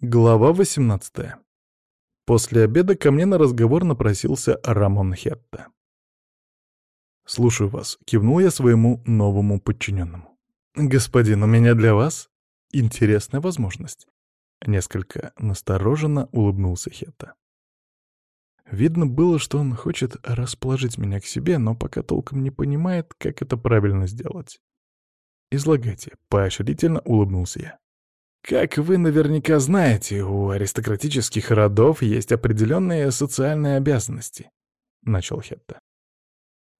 Глава 18. После обеда ко мне на разговор напросился Рамон Хетта. «Слушаю вас», — кивнул я своему новому подчиненному. «Господин, у меня для вас интересная возможность». Несколько настороженно улыбнулся Хетта. Видно было, что он хочет расположить меня к себе, но пока толком не понимает, как это правильно сделать. «Излагайте», — поощрительно улыбнулся я. Как вы наверняка знаете, у аристократических родов есть определенные социальные обязанности, — начал Хетта.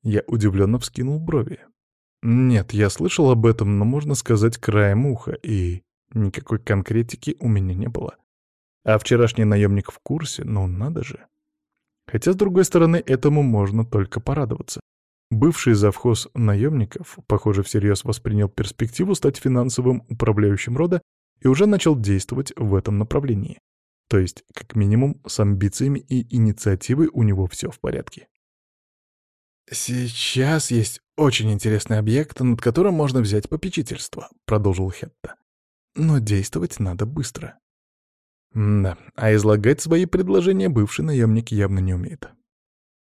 Я удивленно вскинул брови. Нет, я слышал об этом, но можно сказать краем уха, и никакой конкретики у меня не было. А вчерашний наемник в курсе, ну надо же. Хотя, с другой стороны, этому можно только порадоваться. Бывший завхоз наемников, похоже, всерьез воспринял перспективу стать финансовым управляющим рода и уже начал действовать в этом направлении. То есть, как минимум, с амбициями и инициативой у него все в порядке. «Сейчас есть очень интересный объект, над которым можно взять попечительство», — продолжил Хетта. «Но действовать надо быстро». Да, а излагать свои предложения бывший наемник явно не умеет.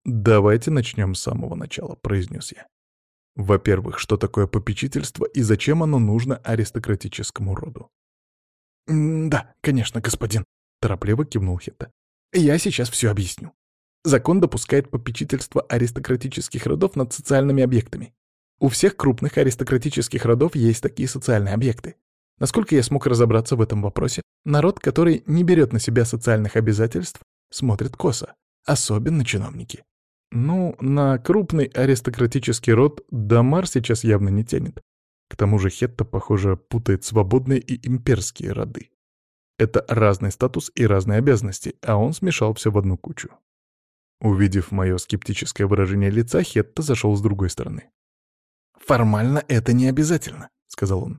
«Давайте начнем с самого начала», — произнес я. Во-первых, что такое попечительство и зачем оно нужно аристократическому роду? «Да, конечно, господин», — торопливо кивнул Хетта. «Я сейчас все объясню. Закон допускает попечительство аристократических родов над социальными объектами. У всех крупных аристократических родов есть такие социальные объекты. Насколько я смог разобраться в этом вопросе, народ, который не берет на себя социальных обязательств, смотрит косо, особенно чиновники. Ну, на крупный аристократический род Дамар сейчас явно не тянет. К тому же Хетта, похоже, путает свободные и имперские роды. Это разный статус и разные обязанности, а он смешал все в одну кучу. Увидев мое скептическое выражение лица, Хетта зашел с другой стороны. «Формально это не обязательно», — сказал он.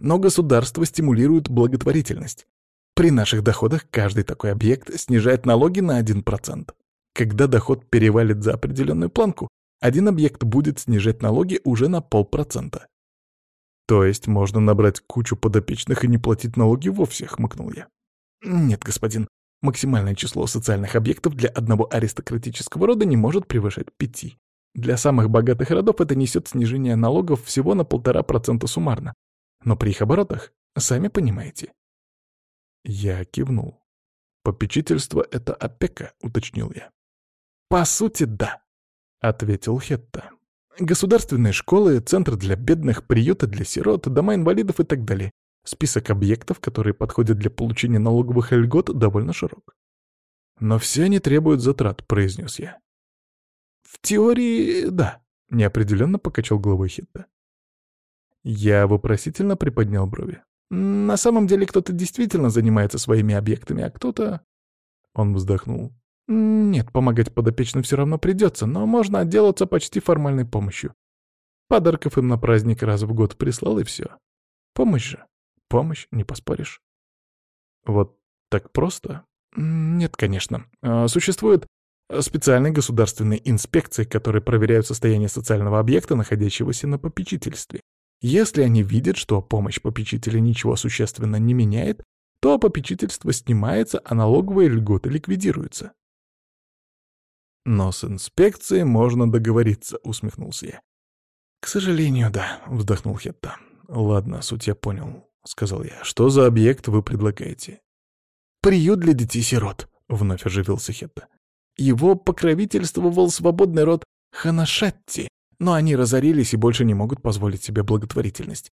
«Но государство стимулирует благотворительность. При наших доходах каждый такой объект снижает налоги на 1%. Когда доход перевалит за определенную планку, один объект будет снижать налоги уже на полпроцента. То есть можно набрать кучу подопечных и не платить налоги вовсе, хмыкнул я. Нет, господин. Максимальное число социальных объектов для одного аристократического рода не может превышать пяти. Для самых богатых родов это несет снижение налогов всего на полтора процента суммарно. Но при их оборотах, сами понимаете. Я кивнул. «Попечительство — это опека», — уточнил я. «По сути, да», — ответил Хетта. Государственные школы, центры для бедных, приюты для сирот, дома инвалидов и так далее. Список объектов, которые подходят для получения налоговых льгот, довольно широк. «Но все они требуют затрат», — произнес я. «В теории, да», — неопределенно покачал головой Хитта. Я вопросительно приподнял брови. «На самом деле кто-то действительно занимается своими объектами, а кто-то...» Он вздохнул. Нет, помогать подопечным все равно придется, но можно отделаться почти формальной помощью. Подарков им на праздник раз в год прислал, и все. Помощь же. Помощь, не поспоришь. Вот так просто? Нет, конечно. А, существуют специальные государственные инспекции, которые проверяют состояние социального объекта, находящегося на попечительстве. Если они видят, что помощь попечителя ничего существенно не меняет, то попечительство снимается, а налоговые льготы ликвидируются. «Но с инспекцией можно договориться», — усмехнулся я. «К сожалению, да», — вздохнул Хетта. «Ладно, суть я понял», — сказал я. «Что за объект вы предлагаете?» «Приют для детей-сирот», — вновь оживился Хетта. «Его покровительствовал свободный род Ханашатти, но они разорились и больше не могут позволить себе благотворительность.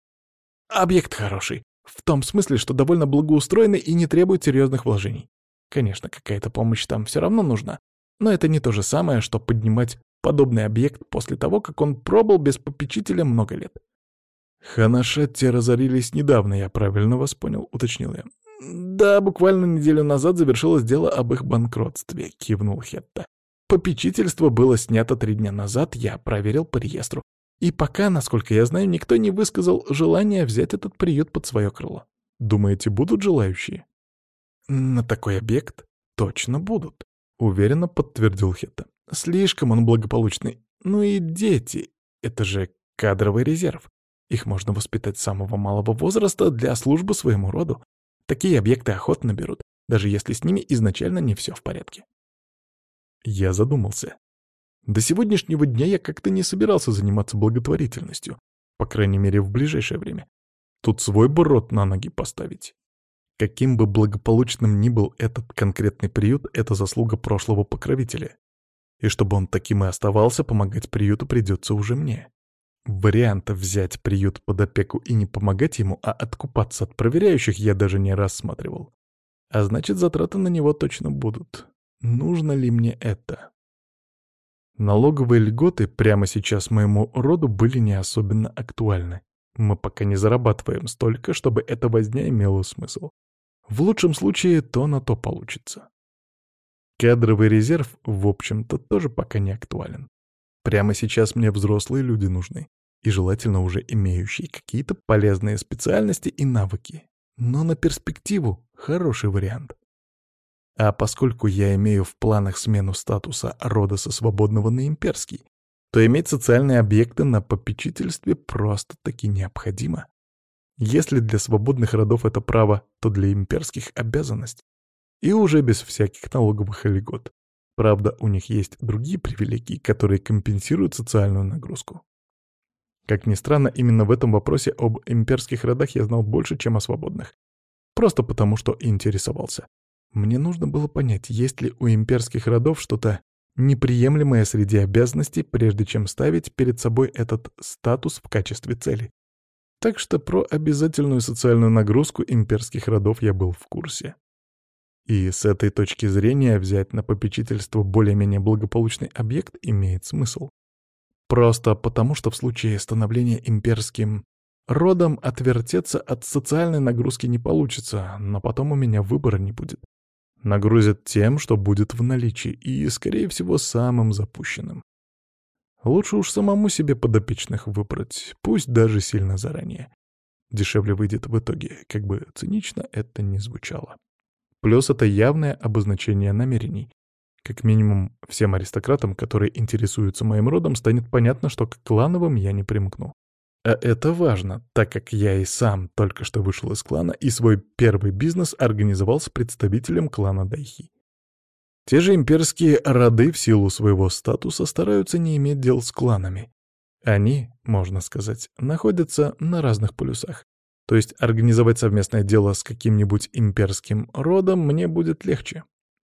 Объект хороший, в том смысле, что довольно благоустроенный и не требует серьезных вложений. Конечно, какая-то помощь там все равно нужна, но это не то же самое, что поднимать подобный объект после того, как он пробыл без попечителя много лет. «Ханашетти разорились недавно, я правильно вас понял», — уточнил я. «Да, буквально неделю назад завершилось дело об их банкротстве», — кивнул Хетта. «Попечительство было снято три дня назад, я проверил по реестру. И пока, насколько я знаю, никто не высказал желания взять этот приют под свое крыло. Думаете, будут желающие?» «На такой объект точно будут», — уверенно подтвердил Хетта. «Слишком он благополучный. Ну и дети. Это же кадровый резерв. Их можно воспитать с самого малого возраста для службы своему роду. Такие объекты охотно берут, даже если с ними изначально не все в порядке. Я задумался. До сегодняшнего дня я как-то не собирался заниматься благотворительностью, по крайней мере, в ближайшее время. Тут свой бы рот на ноги поставить. Каким бы благополучным ни был этот конкретный приют, это заслуга прошлого покровителя. И чтобы он таким и оставался, помогать приюту придется уже мне. Варианта взять приют под опеку и не помогать ему, а откупаться от проверяющих я даже не рассматривал. А значит, затраты на него точно будут. Нужно ли мне это? Налоговые льготы прямо сейчас моему роду были не особенно актуальны. Мы пока не зарабатываем столько, чтобы эта возня имела смысл. В лучшем случае то на то получится. Кадровый резерв, в общем-то, тоже пока не актуален. Прямо сейчас мне взрослые люди нужны и желательно уже имеющие какие-то полезные специальности и навыки. Но на перспективу хороший вариант. А поскольку я имею в планах смену статуса рода со свободного на имперский, то иметь социальные объекты на попечительстве просто-таки необходимо. Если для свободных родов это право, то для имперских обязанность. И уже без всяких налоговых льгот. Правда, у них есть другие привилегии, которые компенсируют социальную нагрузку. Как ни странно, именно в этом вопросе об имперских родах я знал больше, чем о свободных. Просто потому, что интересовался. Мне нужно было понять, есть ли у имперских родов что-то неприемлемое среди обязанностей, прежде чем ставить перед собой этот статус в качестве цели. Так что про обязательную социальную нагрузку имперских родов я был в курсе. И с этой точки зрения взять на попечительство более-менее благополучный объект имеет смысл. Просто потому, что в случае становления имперским родом отвертеться от социальной нагрузки не получится, но потом у меня выбора не будет. Нагрузят тем, что будет в наличии, и, скорее всего, самым запущенным. Лучше уж самому себе подопечных выбрать, пусть даже сильно заранее. Дешевле выйдет в итоге, как бы цинично это ни звучало. Плюс это явное обозначение намерений, как минимум, всем аристократам, которые интересуются моим родом, станет понятно, что к клановым я не примкну. А это важно, так как я и сам только что вышел из клана и свой первый бизнес организовал с представителем клана Дайхи. Те же имперские роды в силу своего статуса стараются не иметь дел с кланами. Они, можно сказать, находятся на разных полюсах. То есть организовать совместное дело с каким-нибудь имперским родом мне будет легче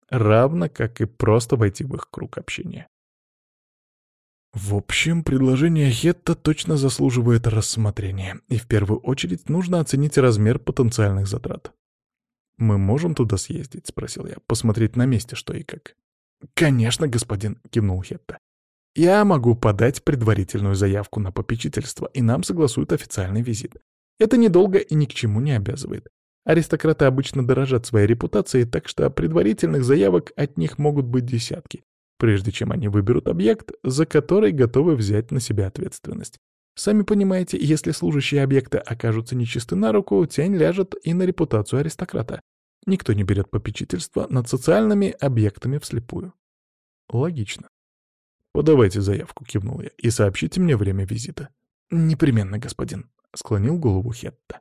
равно как и просто войти в их круг общения. В общем, предложение Хетта точно заслуживает рассмотрения, и в первую очередь нужно оценить размер потенциальных затрат. «Мы можем туда съездить?» — спросил я. «Посмотреть на месте, что и как». «Конечно, господин», — кивнул Хетта. «Я могу подать предварительную заявку на попечительство, и нам согласуют официальный визит. Это недолго и ни к чему не обязывает. Аристократы обычно дорожат своей репутацией, так что предварительных заявок от них могут быть десятки, прежде чем они выберут объект, за который готовы взять на себя ответственность. Сами понимаете, если служащие объекта окажутся нечисты на руку, тень ляжет и на репутацию аристократа. Никто не берет попечительство над социальными объектами вслепую. Логично. «Подавайте заявку», — кивнул я, — «и сообщите мне время визита». «Непременно, господин», — склонил голову Хетта.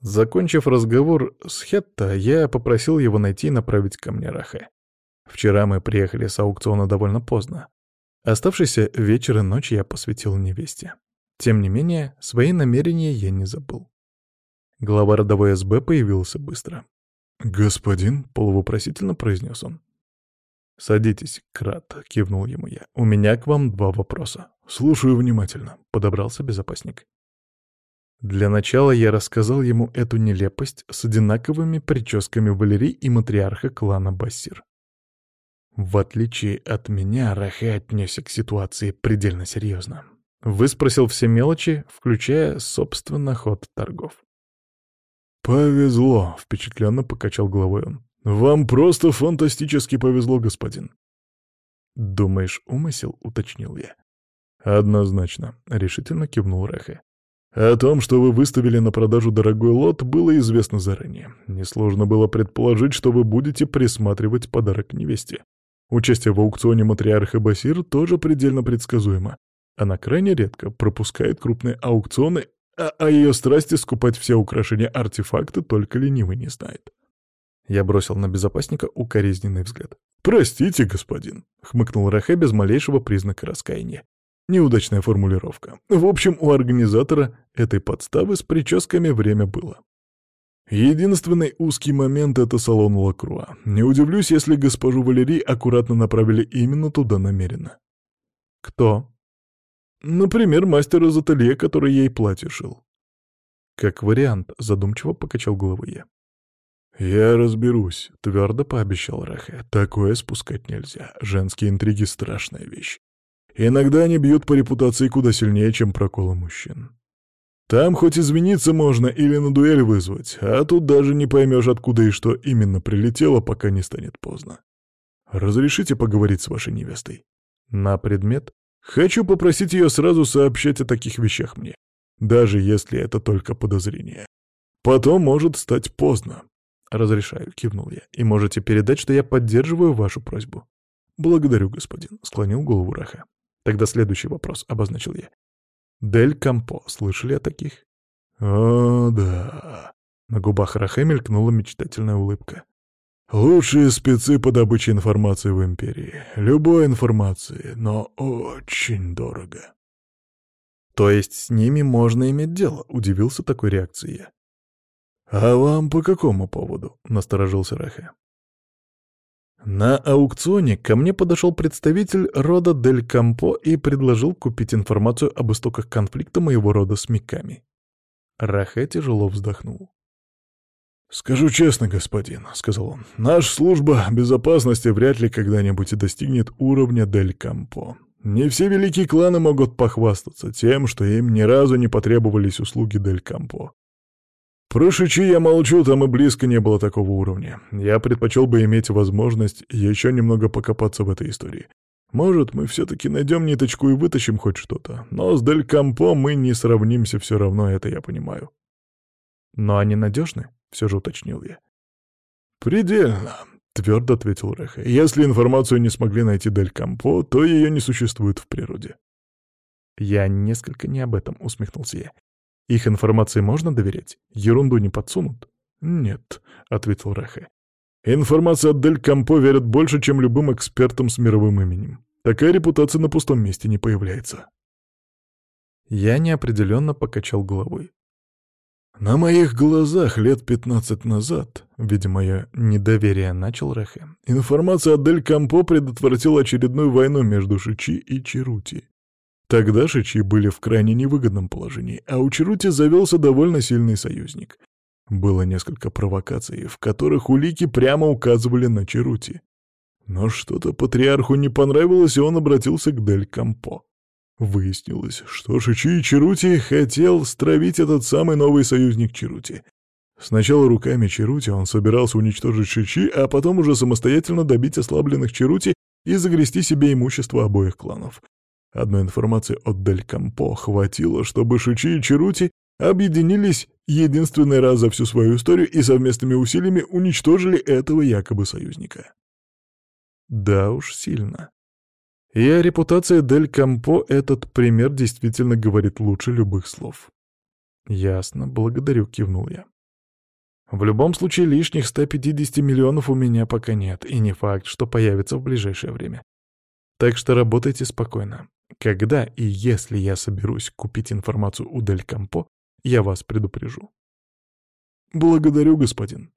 Закончив разговор с Хетта, я попросил его найти и направить ко мне Рахе. Вчера мы приехали с аукциона довольно поздно. Оставшийся вечер и ночь я посвятил невесте. Тем не менее, свои намерения я не забыл. Глава родовой СБ появился быстро. «Господин», — полувопросительно произнес он. «Садитесь, Крат», — кивнул ему я. «У меня к вам два вопроса». «Слушаю внимательно», — подобрался безопасник. Для начала я рассказал ему эту нелепость с одинаковыми прическами Валерий и матриарха клана Бассир. В отличие от меня, Рахе отнесся к ситуации предельно серьезно. Выспросил все мелочи, включая, собственно, ход торгов. «Повезло», — впечатленно покачал головой он. «Вам просто фантастически повезло, господин». «Думаешь, умысел?» — уточнил я. «Однозначно», — решительно кивнул Рахе. О том, что вы выставили на продажу дорогой лот, было известно заранее. Несложно было предположить, что вы будете присматривать подарок невесте. Участие в аукционе матриарха Басир тоже предельно предсказуемо. Она крайне редко пропускает крупные аукционы, а о ее страсти скупать все украшения артефакты только ленивый не знает. Я бросил на безопасника укоризненный взгляд. «Простите, господин», — хмыкнул Рахе без малейшего признака раскаяния. Неудачная формулировка. В общем, у организатора этой подставы с прическами время было. Единственный узкий момент — это салон Лакруа. Не удивлюсь, если госпожу Валерий аккуратно направили именно туда намеренно. Кто? Например, мастер из ателье, который ей платье шил. Как вариант, задумчиво покачал головой я. «Я разберусь», — твердо пообещал Рахе. «Такое спускать нельзя. Женские интриги — страшная вещь. Иногда они бьют по репутации куда сильнее, чем проколы мужчин. Там хоть извиниться можно или на дуэль вызвать, а тут даже не поймешь, откуда и что именно прилетело, пока не станет поздно. Разрешите поговорить с вашей невестой? На предмет? Хочу попросить ее сразу сообщать о таких вещах мне, даже если это только подозрение. Потом может стать поздно. «Разрешаю», — кивнул я. «И можете передать, что я поддерживаю вашу просьбу». «Благодарю, господин», — склонил голову Раха. «Тогда следующий вопрос», — обозначил я. «Дель Кампо. Слышали о таких?» «О, да». На губах Раха мелькнула мечтательная улыбка. «Лучшие спецы по добыче информации в Империи. Любой информации, но очень дорого». «То есть с ними можно иметь дело?» — удивился такой реакцией я. «А вам по какому поводу?» — насторожился Рахе. На аукционе ко мне подошел представитель рода Дель Кампо и предложил купить информацию об истоках конфликта моего рода с Миками. Рахе тяжело вздохнул. «Скажу честно, господин», — сказал он, — «наша служба безопасности вряд ли когда-нибудь достигнет уровня Дель Кампо. Не все великие кланы могут похвастаться тем, что им ни разу не потребовались услуги Дель Кампо. Про Шичи я молчу, там и близко не было такого уровня. Я предпочел бы иметь возможность еще немного покопаться в этой истории. Может, мы все-таки найдем ниточку и вытащим хоть что-то. Но с Дель Кампо мы не сравнимся все равно, это я понимаю. Но они надежны? Все же уточнил я. Предельно, твердо ответил Реха. Если информацию не смогли найти Дель Кампо, то ее не существует в природе. Я несколько не об этом, усмехнулся я. Их информации можно доверять? Ерунду не подсунут? Нет, — ответил Рахе. Информация от Дель Кампо верят больше, чем любым экспертам с мировым именем. Такая репутация на пустом месте не появляется. Я неопределенно покачал головой. На моих глазах лет пятнадцать назад, видя мое недоверие, начал Рахе, информация от Дель Кампо предотвратила очередную войну между Шичи и Чирути. Тогда Шичи были в крайне невыгодном положении, а у Чарути завелся довольно сильный союзник. Было несколько провокаций, в которых улики прямо указывали на Чарути. Но что-то патриарху не понравилось, и он обратился к Дель Кампо. Выяснилось, что Шичи и Чарути хотел стравить этот самый новый союзник Чарути. Сначала руками Чарути он собирался уничтожить Шичи, а потом уже самостоятельно добить ослабленных Чарути и загрести себе имущество обоих кланов. Одной информации от Дель Кампо хватило, чтобы Шичи и Чарути объединились единственный раз за всю свою историю и совместными усилиями уничтожили этого якобы союзника. Да уж, сильно. И о репутации Дель Кампо этот пример действительно говорит лучше любых слов. «Ясно, благодарю», — кивнул я. «В любом случае лишних 150 миллионов у меня пока нет, и не факт, что появится в ближайшее время. Так что работайте спокойно. Когда и если я соберусь купить информацию у Дель Кампо, я вас предупрежу. «Благодарю, господин»,